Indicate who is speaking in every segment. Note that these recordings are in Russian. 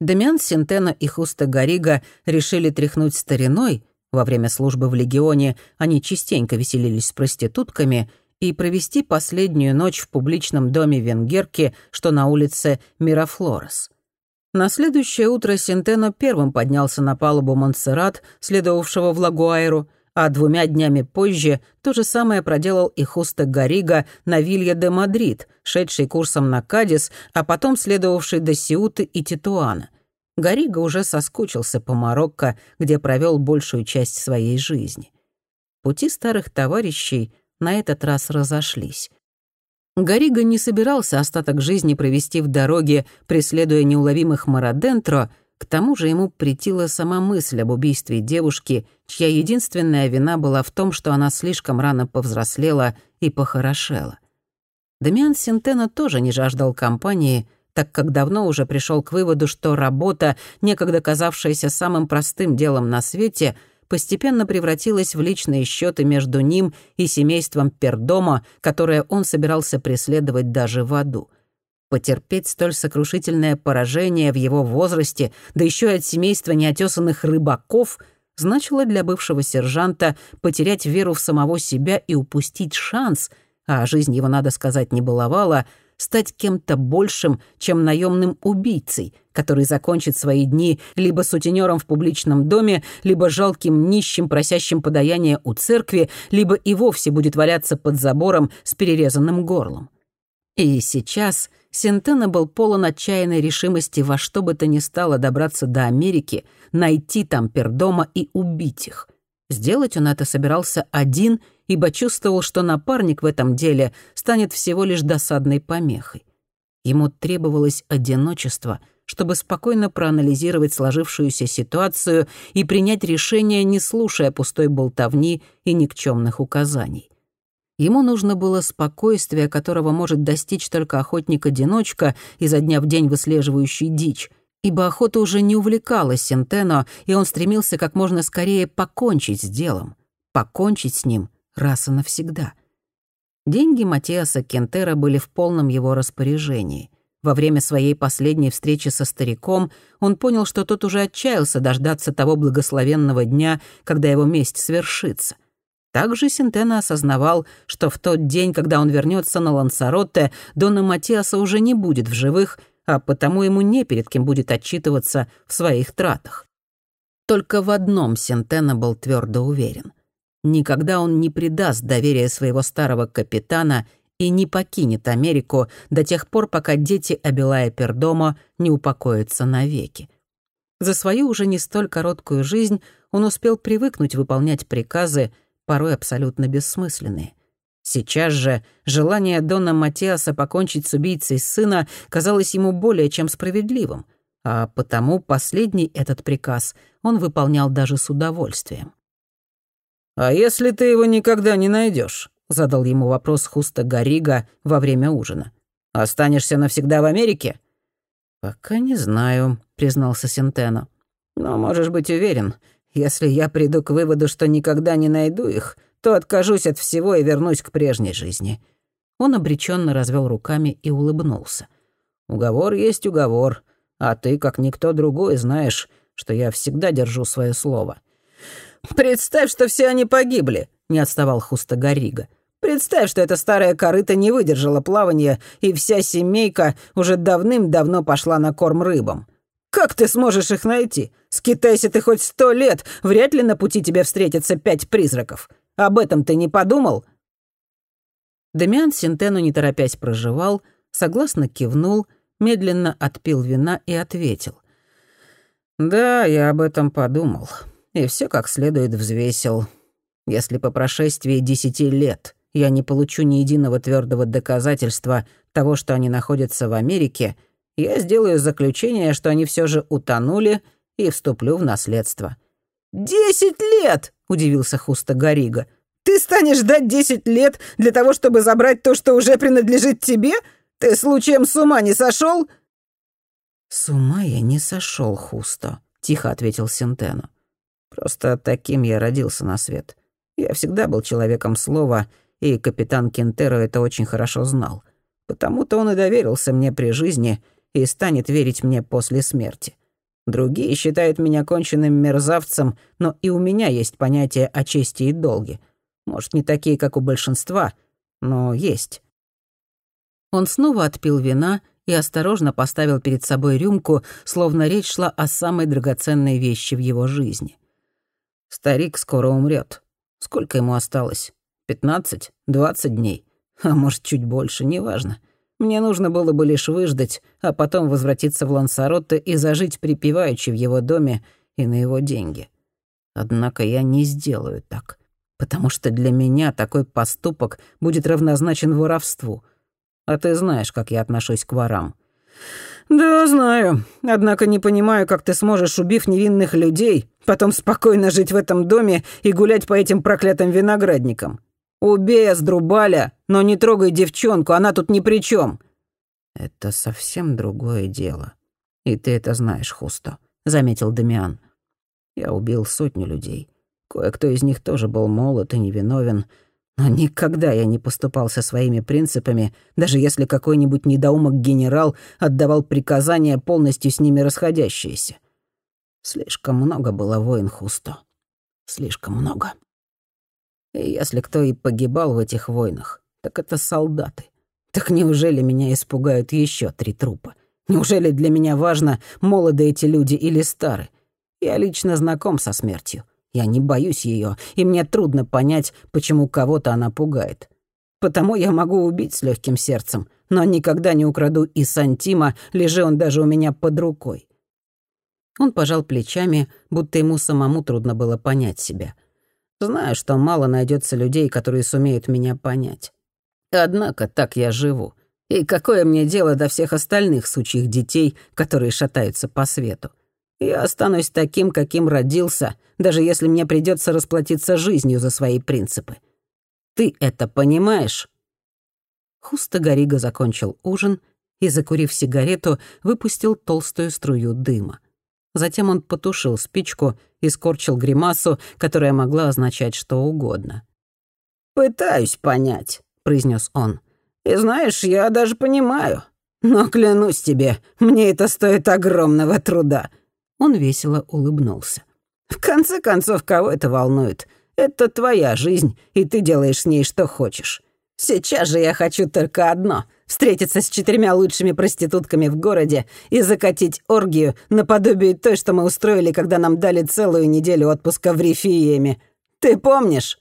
Speaker 1: Демиан Синтена и Хуста Гарига решили тряхнуть стариной, во время службы в Легионе они частенько веселились с проститутками, и провести последнюю ночь в публичном доме Венгерки, что на улице Мирафлорес. На следующее утро Синтено первым поднялся на палубу Монсеррат, следовавшего в Лагуайру, а двумя днями позже то же самое проделал и Хуста Гарига на Вилья де Мадрид, шедший курсом на Кадис, а потом следовавший до Сеуты и Тетуана. Гарига уже соскучился по Марокко, где провел большую часть своей жизни. Пути старых товарищей на этот раз разошлись. Гарига не собирался остаток жизни провести в дороге, преследуя неуловимых Марадентро — к тому же ему претила сама мысль об убийстве девушки, чья единственная вина была в том, что она слишком рано повзрослела и похорошела. Дамиан Синтена тоже не жаждал компании, так как давно уже пришел к выводу, что работа, некогда казавшаяся самым простым делом на свете, постепенно превратилась в личные счеты между ним и семейством Пердома, которое он собирался преследовать даже в аду. Потерпеть столь сокрушительное поражение в его возрасте, да еще и от семейства неотесанных рыбаков, значило для бывшего сержанта потерять веру в самого себя и упустить шанс, а жизнь его, надо сказать, не баловала, стать кем-то большим, чем наемным убийцей, который закончит свои дни либо сутенером в публичном доме, либо жалким нищим, просящим подаяние у церкви, либо и вовсе будет валяться под забором с перерезанным горлом. И сейчас Сентена был полон отчаянной решимости во что бы то ни стало добраться до Америки, найти там Пердома и убить их. Сделать он это собирался один, ибо чувствовал, что напарник в этом деле станет всего лишь досадной помехой. Ему требовалось одиночество, чтобы спокойно проанализировать сложившуюся ситуацию и принять решение, не слушая пустой болтовни и никчемных указаний. Ему нужно было спокойствие, которого может достичь только охотник-одиночка, изо дня в день выслеживающий дичь, ибо охота уже не увлекала Сентено, и он стремился как можно скорее покончить с делом, покончить с ним раз и навсегда. Деньги Матиаса Кентера были в полном его распоряжении. Во время своей последней встречи со стариком он понял, что тот уже отчаялся дождаться того благословенного дня, когда его месть свершится. Также Синтена осознавал, что в тот день, когда он вернется на Лансаротте, Дона Матиаса уже не будет в живых, а потому ему не перед кем будет отчитываться в своих тратах. Только в одном Синтена был твердо уверен. Никогда он не предаст доверия своего старого капитана и не покинет Америку до тех пор, пока дети Абилая Пердомо не упокоятся навеки. За свою уже не столь короткую жизнь он успел привыкнуть выполнять приказы, порой абсолютно бессмысленные. Сейчас же желание Дона Матиаса покончить с убийцей сына казалось ему более чем справедливым, а потому последний этот приказ он выполнял даже с удовольствием.
Speaker 2: «А если ты его никогда не найдешь? задал ему вопрос Хуста Гарига во время ужина. «Останешься навсегда в Америке?»
Speaker 1: «Пока не знаю», — признался Сентено.
Speaker 2: «Но можешь быть уверен, если я приду к выводу, что никогда не найду их, то откажусь от всего и вернусь к прежней жизни».
Speaker 1: Он обреченно развел руками и улыбнулся.
Speaker 2: «Уговор есть уговор, а ты, как никто другой, знаешь, что я всегда держу свое слово». «Представь, что все они погибли», — не отставал Хуста Гарига. «Представь, что эта старая корыта не выдержала плавания, и вся семейка уже давным-давно пошла на корм рыбам. Как ты сможешь их найти? Скитайся ты хоть сто лет, вряд ли на пути тебе встретятся пять призраков. Об этом ты не подумал?»
Speaker 1: Демиан Синтену не торопясь проживал, согласно кивнул, медленно отпил вина и ответил.
Speaker 2: «Да, я об этом подумал, и все как следует взвесил. Если по прошествии десяти лет я не получу ни единого твердого доказательства того, что они находятся в Америке, я сделаю заключение, что они все же утонули, и вступлю в наследство».
Speaker 3: «Десять лет!» — удивился Хуста Гарига. «Ты станешь ждать десять лет для того, чтобы забрать то, что уже принадлежит тебе? Ты случаем с ума не сошел?
Speaker 1: «С ума я не сошел, Хусто», — тихо ответил Сентено.
Speaker 2: «Просто таким я родился на свет. Я всегда был человеком слова, и капитан Кентеро это очень хорошо знал. Потому-то он и доверился мне при жизни — и станет верить мне после смерти. Другие считают меня конченным мерзавцем, но и у меня есть понятие о чести и долге. Может, не такие, как у большинства, но есть».
Speaker 1: Он снова отпил вина и осторожно поставил перед собой рюмку, словно речь шла о самой драгоценной вещи в его жизни.
Speaker 2: «Старик скоро умрет. Сколько ему осталось? Пятнадцать? Двадцать дней? А может, чуть больше, неважно. Мне нужно было бы лишь выждать, а потом возвратиться в Лансаротте и зажить припеваючи в его доме и на его деньги. Однако я не сделаю так, потому что для меня такой поступок будет равнозначен воровству. А ты знаешь, как я отношусь к ворам. «Да, знаю. Однако не понимаю, как ты сможешь, убив невинных людей, потом спокойно жить в этом доме и гулять по этим проклятым виноградникам. Убей Аздрубаля, но не трогай девчонку, она тут ни при чем. «Это совсем другое дело. И ты это знаешь, Хусто», — заметил Дамиан. «Я убил сотню людей. Кое-кто из них тоже был молод и невиновен, но никогда я не поступал со своими принципами, даже если какой-нибудь недоумок-генерал отдавал приказания, полностью с ними расходящиеся. Слишком много было воин Хусто. Слишком много». Если кто и погибал в этих войнах, так это солдаты. Так неужели меня испугают еще три трупа? Неужели для меня важно, молоды эти люди или стары? Я лично знаком со смертью. Я не боюсь ее, и мне трудно понять, почему кого-то она пугает. Потому я могу убить с легким сердцем, но никогда не украду и сантима, лежи он даже у меня под рукой.
Speaker 1: Он пожал плечами, будто ему самому трудно было понять себя —
Speaker 2: Знаю, что мало найдется людей, которые сумеют меня понять. Однако так я живу. И какое мне дело до всех остальных сучьих детей, которые шатаются по свету? Я останусь таким, каким родился, даже если мне придется расплатиться жизнью за свои принципы. Ты это понимаешь?»
Speaker 1: Хуста Горига закончил ужин и, закурив сигарету, выпустил толстую струю дыма. Затем он потушил спичку и скорчил гримасу, которая могла означать что угодно.
Speaker 2: «Пытаюсь понять», — произнес он. «И знаешь, я даже понимаю. Но клянусь тебе, мне это стоит огромного труда».
Speaker 1: Он весело улыбнулся.
Speaker 2: «В конце концов, кого это волнует? Это твоя жизнь, и ты делаешь с ней что хочешь. Сейчас же я хочу только одно — встретиться с четырьмя лучшими проститутками в городе и закатить оргию наподобие той, что мы устроили, когда нам дали целую неделю отпуска в Рифиеме. Ты помнишь?»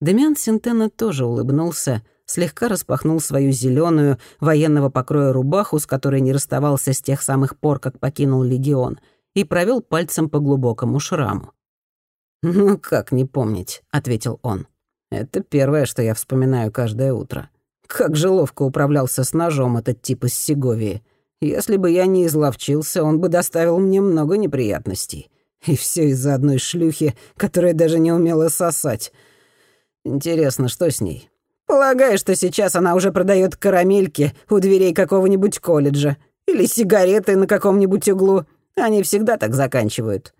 Speaker 1: Демиан Синтена тоже улыбнулся, слегка распахнул свою зеленую военного покроя рубаху, с которой не расставался с тех самых пор, как покинул легион, и провел пальцем по глубокому шраму.
Speaker 2: «Ну, как не помнить», — ответил он. «Это первое, что я вспоминаю каждое утро. Как же ловко управлялся с ножом этот тип из Сеговии. Если бы я не изловчился, он бы доставил мне много неприятностей. И все из-за одной шлюхи, которая даже не умела сосать. Интересно, что с ней? Полагаю, что сейчас она уже продает карамельки у дверей какого-нибудь колледжа. Или сигареты на каком-нибудь углу. Они всегда так заканчивают.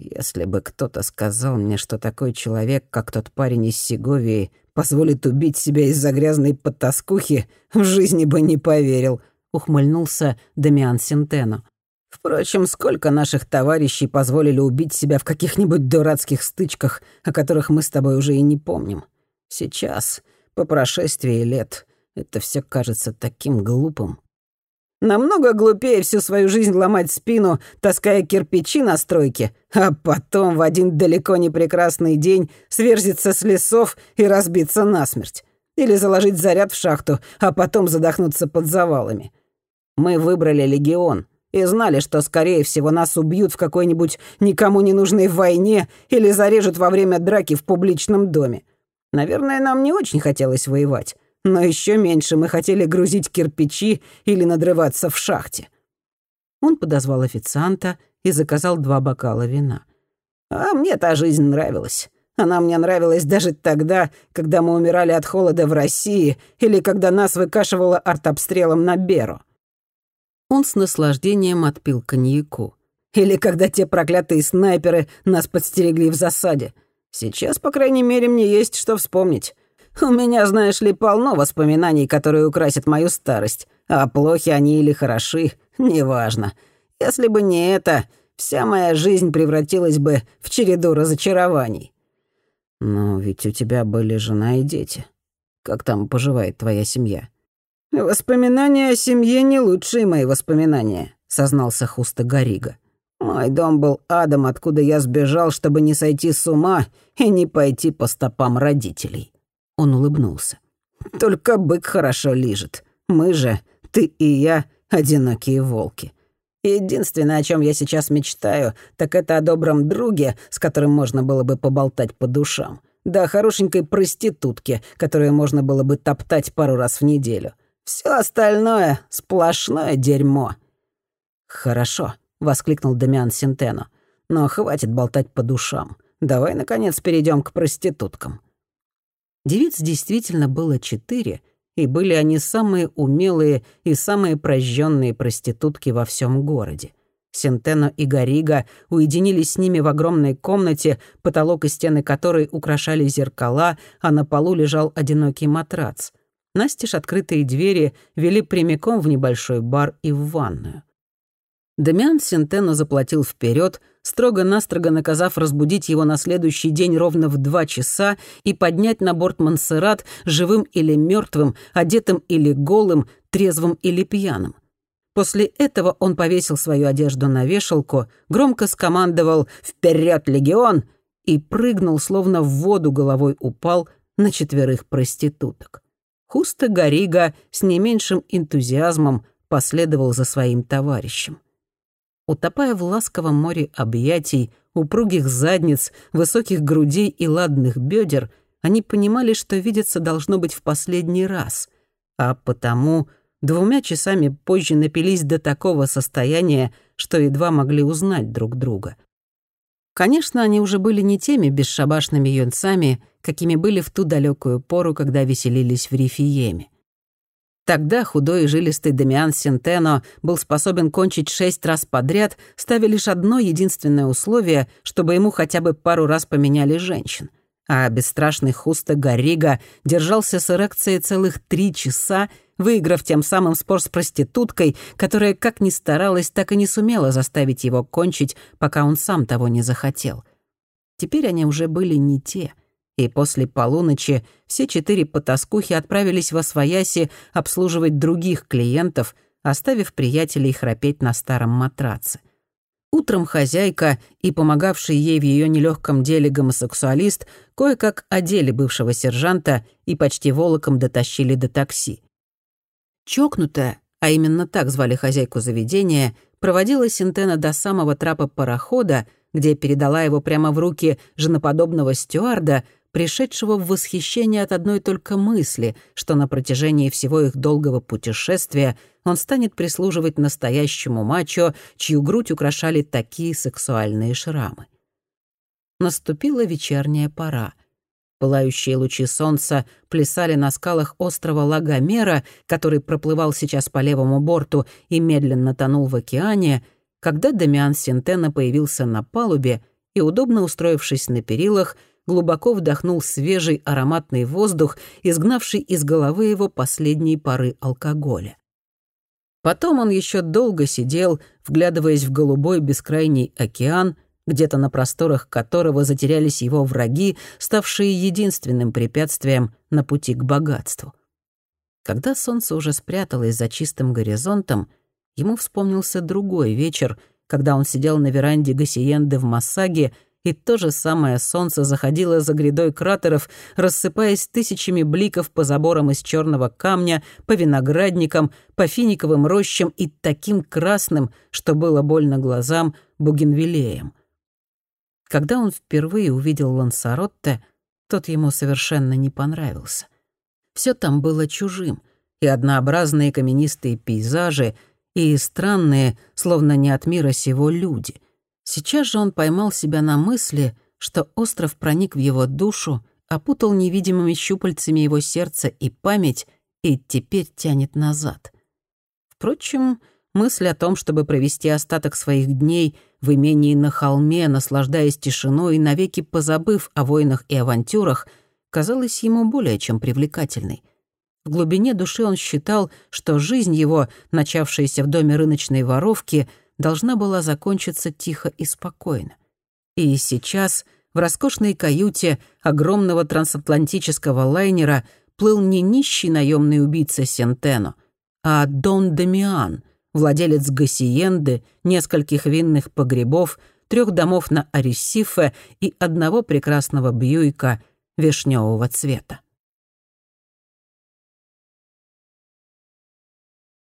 Speaker 2: Если бы кто-то сказал мне, что такой человек, как тот парень из Сеговии, позволит убить себя из-за грязной подтаскухи, в жизни бы не поверил», — ухмыльнулся Дамиан Синтено. «Впрочем, сколько наших товарищей позволили убить себя в каких-нибудь дурацких стычках, о которых мы с тобой уже и не помним. Сейчас, по прошествии лет, это все кажется таким глупым». Намного глупее всю свою жизнь ломать спину, таская кирпичи на стройке, а потом в один далеко не прекрасный день сверзиться с лесов и разбиться насмерть. Или заложить заряд в шахту, а потом задохнуться под завалами. Мы выбрали легион и знали, что, скорее всего, нас убьют в какой-нибудь никому не нужной войне или зарежут во время драки в публичном доме. Наверное, нам не очень хотелось воевать но еще меньше мы хотели грузить кирпичи или надрываться в шахте.
Speaker 1: Он подозвал официанта и заказал два бокала вина.
Speaker 2: А мне та жизнь нравилась. Она мне нравилась даже тогда, когда мы умирали от холода в России или когда нас выкашивало артобстрелом на Беру.
Speaker 1: Он с наслаждением отпил коньяку.
Speaker 2: Или когда те проклятые снайперы нас подстерегли в засаде. Сейчас, по крайней мере, мне есть что вспомнить. У меня, знаешь ли, полно воспоминаний, которые украсят мою старость. А плохи они или хороши, неважно. Если бы не это, вся моя жизнь превратилась бы в череду разочарований».
Speaker 1: «Но ведь у тебя были жена и дети. Как там поживает твоя семья?»
Speaker 2: «Воспоминания о семье не лучшие мои воспоминания», — сознался Хуста Гарига. «Мой дом был адом, откуда я сбежал, чтобы не сойти с ума и не пойти по стопам родителей». Он улыбнулся. «Только бык хорошо лижет. Мы же, ты и я, одинокие волки. Единственное, о чем я сейчас мечтаю, так это о добром друге, с которым можно было бы поболтать по душам. Да о хорошенькой проститутке, которую можно было бы топтать пару раз в неделю. Все остальное — сплошное дерьмо». «Хорошо», — воскликнул Дамиан Синтено. «Но хватит болтать по душам. Давай, наконец, перейдем к проституткам». Девиц действительно было четыре, и были они самые умелые и самые прожженные проститутки во всем городе. Сентено и Гарига уединились с ними в огромной комнате, потолок и стены которой украшали зеркала, а на полу лежал одинокий матрац. Настежь открытые двери вели прямиком в небольшой бар и в ванную. Дамиан Сентено заплатил вперед, строго-настрого наказав разбудить его на следующий день ровно в два часа и поднять на борт Монсеррат живым или мертвым, одетым или голым, трезвым или пьяным. После этого он повесил свою одежду на вешалку, громко скомандовал «Вперед, легион!» и прыгнул, словно в воду головой упал на четверых проституток. Хуста Гарига с не меньшим энтузиазмом последовал за своим товарищем. Утопая в ласковом море объятий, упругих задниц, высоких грудей и ладных бедер, они понимали, что видеться должно быть в последний раз, а потому двумя часами позже напились до такого состояния, что едва могли узнать друг друга. Конечно, они уже были не теми бесшабашными юнцами, какими были в ту далекую пору, когда веселились в Рифиеме. Тогда худой и жилистый Дамиан Сентено был способен кончить шесть раз подряд, ставя лишь одно единственное условие, чтобы ему хотя бы пару раз поменяли женщин. А бесстрашный Хуста Гаррига держался с эрекцией целых три часа, выиграв тем самым спор с проституткой, которая как ни старалась, так и не сумела заставить его кончить, пока он сам того не захотел. Теперь они уже были не те — и после полуночи все четыре потаскухи отправились во свояси обслуживать других клиентов, оставив приятелей храпеть на старом матраце. Утром хозяйка и помогавший ей в ее нелегком деле гомосексуалист кое-как одели бывшего сержанта и почти волоком дотащили до такси. Чокнутая, а именно так звали хозяйку заведения, проводила Синтена до самого трапа парохода, где передала его прямо в руки женоподобного стюарда — пришедшего в восхищение от одной только мысли, что на протяжении всего их долгого путешествия он станет прислуживать настоящему мачо, чью грудь украшали такие сексуальные шрамы. Наступила вечерняя пора. Пылающие лучи солнца плясали на скалах острова Лагомера, который проплывал сейчас по левому борту и медленно тонул в океане, когда Дамиан Синтена появился на палубе и, удобно устроившись на перилах, глубоко вдохнул свежий ароматный воздух, изгнавший из головы его последние пары алкоголя. Потом он еще долго сидел, вглядываясь в голубой бескрайний океан, где-то на просторах которого затерялись его враги, ставшие единственным препятствием на пути к богатству. Когда солнце уже спряталось за чистым горизонтом, ему вспомнился другой вечер, когда он сидел на веранде Гассиенды в Массаге и то же самое солнце заходило за грядой кратеров, рассыпаясь тысячами бликов по заборам из черного камня, по виноградникам, по финиковым рощам и таким красным, что было больно глазам, бугенвилеем. Когда он впервые увидел Лансаротте, тот ему совершенно не понравился. Все там было чужим, и однообразные каменистые пейзажи, и странные, словно не от мира сего люди — Сейчас же он поймал себя на мысли, что остров проник в его душу, опутал невидимыми щупальцами его сердце и память и теперь тянет назад. Впрочем, мысль о том, чтобы провести остаток своих дней в имении на холме, наслаждаясь тишиной и навеки позабыв о войнах и авантюрах, казалась ему более чем привлекательной. В глубине души он считал, что жизнь его, начавшаяся в доме рыночной воровки,
Speaker 1: должна была закончиться тихо и спокойно. И сейчас в роскошной каюте огромного трансатлантического лайнера плыл не нищий наемный убийца Сентено, а Дон Дамиан, владелец гасиенды, нескольких винных погребов, трех домов на Аресифе и одного прекрасного Бьюика вишневого цвета.